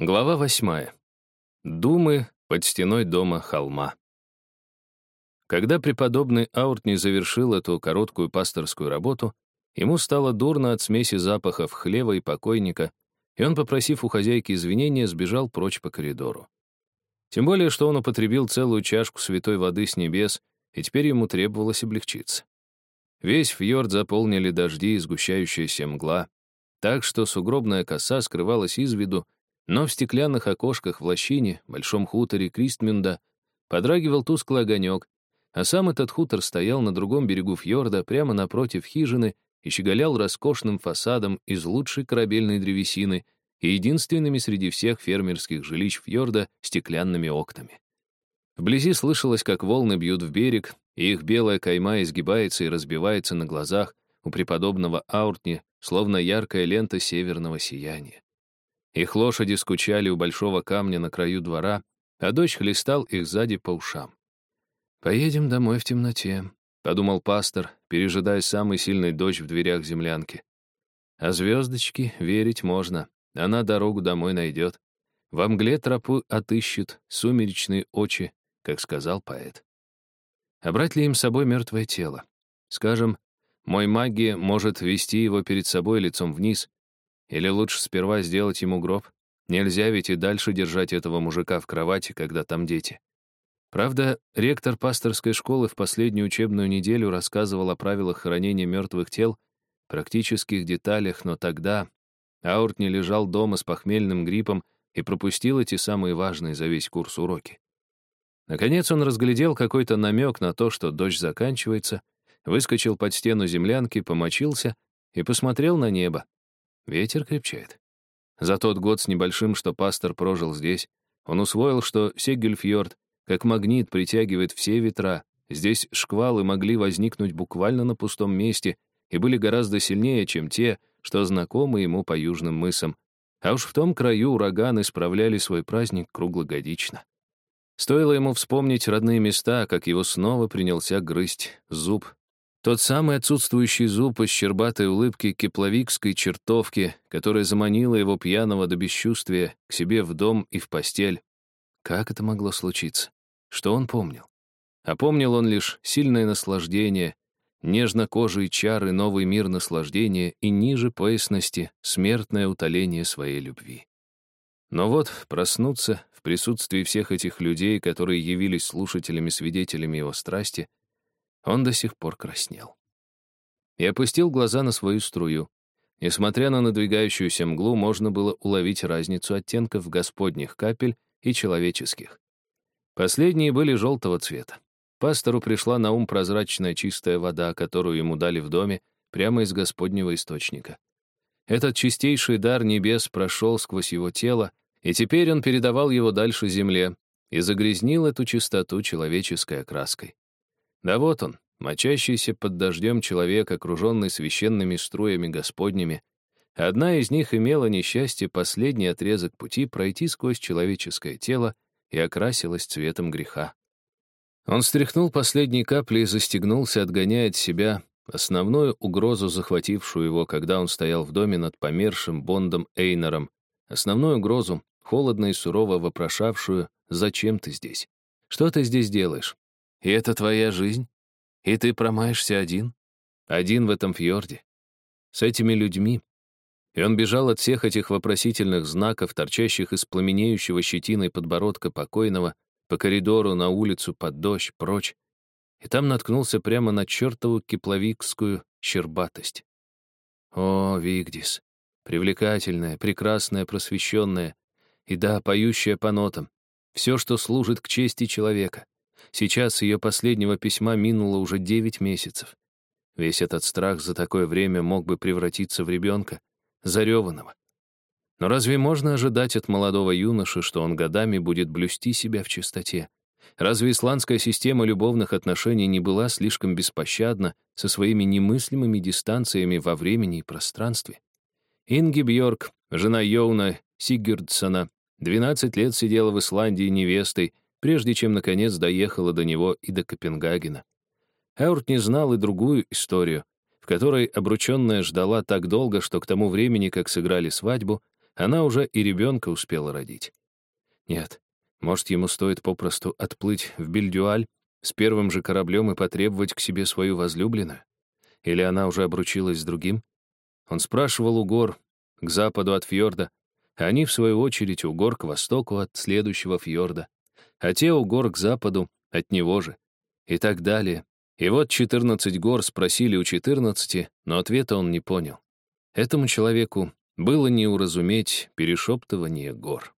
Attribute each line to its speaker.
Speaker 1: Глава восьмая. Думы под стеной дома холма. Когда преподобный Ауртни завершил эту короткую пасторскую работу, ему стало дурно от смеси запахов хлева и покойника, и он, попросив у хозяйки извинения, сбежал прочь по коридору. Тем более, что он употребил целую чашку святой воды с небес, и теперь ему требовалось облегчиться. Весь фьорд заполнили дожди и сгущающаяся мгла, так что сугробная коса скрывалась из виду, но в стеклянных окошках в лощине, большом хуторе Кристмюнда, подрагивал тусклый огонек, а сам этот хутор стоял на другом берегу фьорда, прямо напротив хижины, и щеголял роскошным фасадом из лучшей корабельной древесины и единственными среди всех фермерских жилищ фьорда стеклянными окнами. Вблизи слышалось, как волны бьют в берег, и их белая кайма изгибается и разбивается на глазах у преподобного Ауртни, словно яркая лента северного сияния. Их лошади скучали у большого камня на краю двора, а дождь хлестал их сзади по ушам. «Поедем домой в темноте», — подумал пастор, пережидая самый сильный дождь в дверях землянки. «А звездочки верить можно, она дорогу домой найдет. Во мгле тропу отыщет сумеречные очи, как сказал поэт. А брать ли им с собой мертвое тело? Скажем, мой магия может вести его перед собой лицом вниз, или лучше сперва сделать ему гроб? Нельзя ведь и дальше держать этого мужика в кровати, когда там дети. Правда, ректор пасторской школы в последнюю учебную неделю рассказывал о правилах хранения мертвых тел, практических деталях, но тогда Аурт не лежал дома с похмельным гриппом и пропустил эти самые важные за весь курс уроки. Наконец он разглядел какой-то намек на то, что дождь заканчивается, выскочил под стену землянки, помочился и посмотрел на небо. Ветер крепчает. За тот год с небольшим, что пастор прожил здесь, он усвоил, что Сегельфьорд как магнит притягивает все ветра. Здесь шквалы могли возникнуть буквально на пустом месте и были гораздо сильнее, чем те, что знакомы ему по южным мысам. А уж в том краю ураганы справляли свой праздник круглогодично. Стоило ему вспомнить родные места, как его снова принялся грызть зуб тот самый отсутствующий зуб из щербатой улыбки кепловикской чертовки, которая заманила его пьяного до бесчувствия к себе в дом и в постель. Как это могло случиться? Что он помнил? А помнил он лишь сильное наслаждение, нежно-кожие чары, новый мир наслаждения и ниже поясности смертное утоление своей любви. Но вот проснуться в присутствии всех этих людей, которые явились слушателями-свидетелями его страсти, он до сих пор краснел. И опустил глаза на свою струю. Несмотря на надвигающуюся мглу, можно было уловить разницу оттенков господних капель и человеческих. Последние были желтого цвета. Пастору пришла на ум прозрачная чистая вода, которую ему дали в доме, прямо из Господнего источника. Этот чистейший дар небес прошел сквозь его тело, и теперь он передавал его дальше земле и загрязнил эту чистоту человеческой окраской. Да вот он, мочащийся под дождем человек, окруженный священными струями Господними. Одна из них имела несчастье последний отрезок пути пройти сквозь человеческое тело и окрасилась цветом греха. Он стряхнул последние капли и застегнулся, отгоняя от себя основную угрозу, захватившую его, когда он стоял в доме над помершим Бондом Эйнером, основную угрозу, холодно и сурово вопрошавшую «Зачем ты здесь? Что ты здесь делаешь? И это твоя жизнь? И ты промаешься один? Один в этом фьорде? С этими людьми? И он бежал от всех этих вопросительных знаков, торчащих из пламенеющего щетиной подбородка покойного, по коридору, на улицу, под дождь, прочь. И там наткнулся прямо на чертову кипловикскую щербатость. О, Вигдис! Привлекательная, прекрасная, просвещенная. И да, поющая по нотам. Все, что служит к чести человека. Сейчас ее последнего письма минуло уже девять месяцев. Весь этот страх за такое время мог бы превратиться в ребенка, зареванного. Но разве можно ожидать от молодого юноши, что он годами будет блюсти себя в чистоте? Разве исландская система любовных отношений не была слишком беспощадна со своими немыслимыми дистанциями во времени и пространстве? Инги Бьорк, жена Йоуна Сигурдсона, 12 лет сидела в Исландии невестой, прежде чем, наконец, доехала до него и до Копенгагена. Эурт не знал и другую историю, в которой обрученная ждала так долго, что к тому времени, как сыграли свадьбу, она уже и ребенка успела родить. Нет, может, ему стоит попросту отплыть в Бельдюаль с первым же кораблем и потребовать к себе свою возлюбленную? Или она уже обручилась с другим? Он спрашивал у гор, к западу от фьорда, а они, в свою очередь, у гор к востоку от следующего фьорда, а те у гор к западу от него же, и так далее. И вот 14 гор спросили у 14, но ответа он не понял. Этому человеку было не уразуметь перешептывание гор.